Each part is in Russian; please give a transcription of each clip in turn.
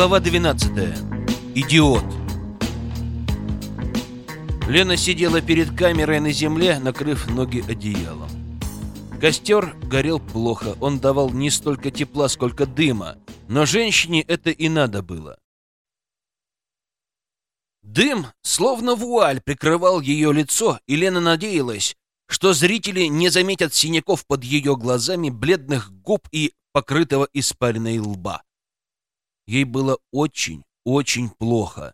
Глава 12. Идиот. Лена сидела перед камерой на земле, накрыв ноги одеялом. Костер горел плохо, он давал не столько тепла, сколько дыма, но женщине это и надо было. Дым, словно вуаль, прикрывал ее лицо, и Лена надеялась, что зрители не заметят синяков под ее глазами, бледных губ и покрытого испаренной лба. Ей было очень, очень плохо.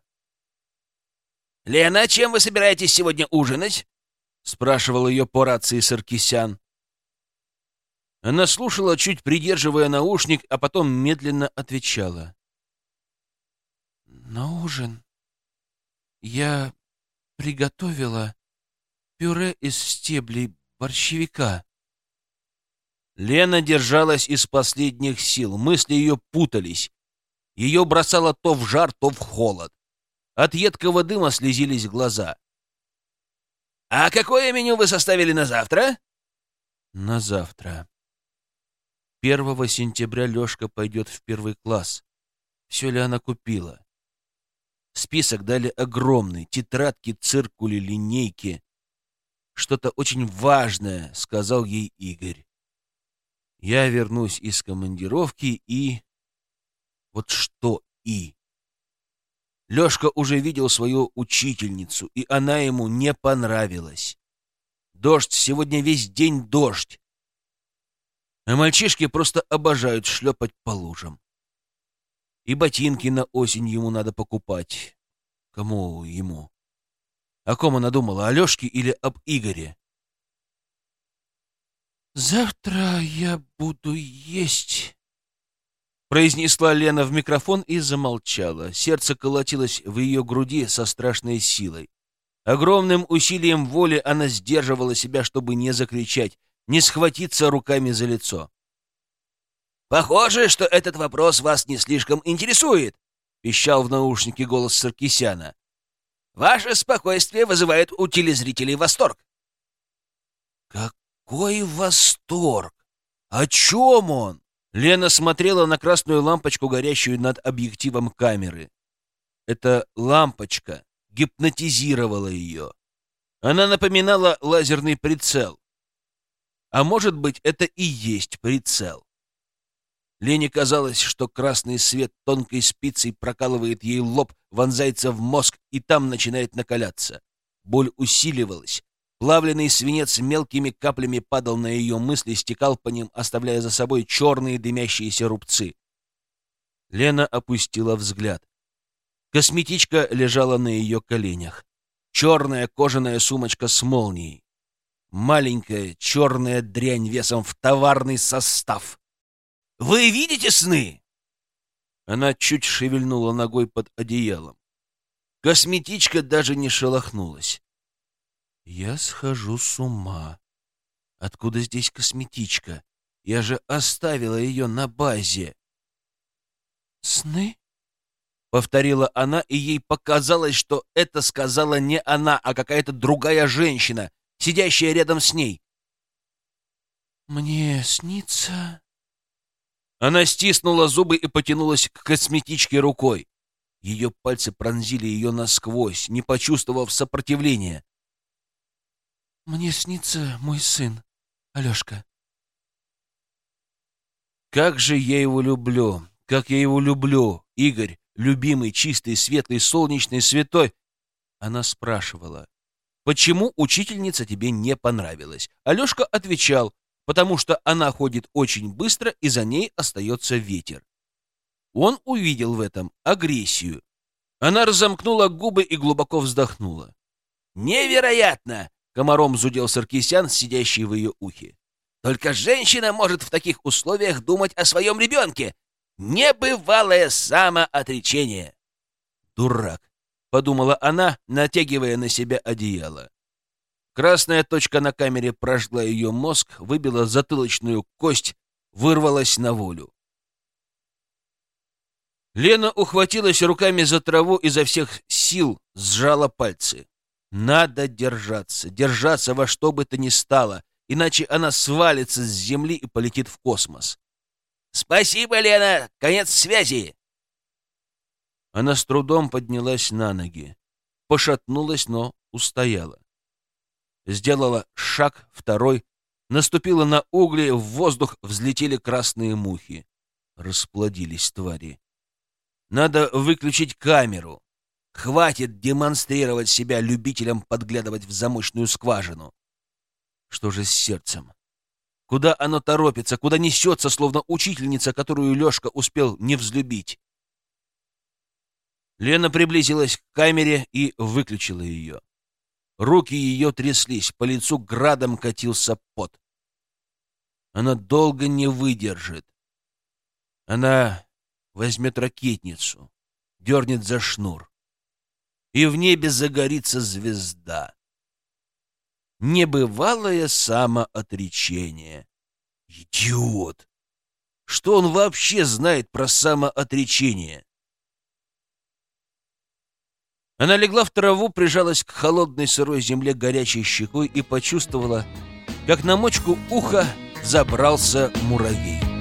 «Лена, чем вы собираетесь сегодня ужинать?» — спрашивал ее по рации Саркисян. Она слушала, чуть придерживая наушник, а потом медленно отвечала. «На ужин я приготовила пюре из стеблей борщевика». Лена держалась из последних сил, мысли ее путались. Ее бросало то в жар, то в холод. От едкого дыма слезились глаза. «А какое меню вы составили на завтра?» «На завтра. Первого сентября Лешка пойдет в первый класс. Все ли она купила?» Список дали огромный. Тетрадки, циркули, линейки. «Что-то очень важное», — сказал ей Игорь. «Я вернусь из командировки и...» Вот что и. Лёшка уже видел свою учительницу, и она ему не понравилась. Дождь, сегодня весь день дождь. А мальчишки просто обожают шлепать по лужам. И ботинки на осень ему надо покупать. Кому ему? О ком она думала, о Лёшке или об Игоре? «Завтра я буду есть...» произнесла Лена в микрофон и замолчала. Сердце колотилось в ее груди со страшной силой. Огромным усилием воли она сдерживала себя, чтобы не закричать, не схватиться руками за лицо. «Похоже, что этот вопрос вас не слишком интересует», — пищал в наушнике голос Саркисяна. «Ваше спокойствие вызывает у телезрителей восторг». «Какой восторг! О чем он?» Лена смотрела на красную лампочку, горящую над объективом камеры. Эта лампочка гипнотизировала ее. Она напоминала лазерный прицел. А может быть, это и есть прицел. Лене казалось, что красный свет тонкой спицей прокалывает ей лоб, вонзается в мозг и там начинает накаляться. Боль усиливалась, Плавленный свинец мелкими каплями падал на ее мысли, стекал по ним, оставляя за собой черные дымящиеся рубцы. Лена опустила взгляд. Косметичка лежала на ее коленях. Черная кожаная сумочка с молнией. Маленькая черная дрянь весом в товарный состав. «Вы видите сны?» Она чуть шевельнула ногой под одеялом. Косметичка даже не шелохнулась. Я схожу с ума. Откуда здесь косметичка? Я же оставила ее на базе. Сны? Повторила она, и ей показалось, что это сказала не она, а какая-то другая женщина, сидящая рядом с ней. Мне снится... Она стиснула зубы и потянулась к косметичке рукой. Ее пальцы пронзили ее насквозь, не почувствовав сопротивления. Мне снится мой сын, Алешка. Как же я его люблю, как я его люблю, Игорь, любимый, чистый, светлый, солнечный, святой. Она спрашивала, почему учительница тебе не понравилась? Алешка отвечал, потому что она ходит очень быстро, и за ней остается ветер. Он увидел в этом агрессию. Она разомкнула губы и глубоко вздохнула. «Невероятно! Комаром зудел Саркисян, сидящий в ее ухе. «Только женщина может в таких условиях думать о своем ребенке. Небывалое самоотречение!» «Дурак!» — подумала она, натягивая на себя одеяло. Красная точка на камере прожгла ее мозг, выбила затылочную кость, вырвалась на волю. Лена ухватилась руками за траву изо всех сил сжала пальцы. Надо держаться, держаться во что бы то ни стало, иначе она свалится с земли и полетит в космос. «Спасибо, Лена! Конец связи!» Она с трудом поднялась на ноги, пошатнулась, но устояла. Сделала шаг, второй, наступила на угли, в воздух взлетели красные мухи. Расплодились твари. Надо выключить камеру. Хватит демонстрировать себя любителям подглядывать в замочную скважину. Что же с сердцем? Куда оно торопится, куда несется, словно учительница, которую Лешка успел не взлюбить? Лена приблизилась к камере и выключила ее. Руки ее тряслись, по лицу градом катился пот. Она долго не выдержит. Она возьмет ракетницу, дернет за шнур, и в небе загорится звезда. Небывалое самоотречение. Идиот! Что он вообще знает про самоотречение? Она легла в траву, прижалась к холодной сырой земле горячей щекой и почувствовала, как на мочку уха забрался муравей.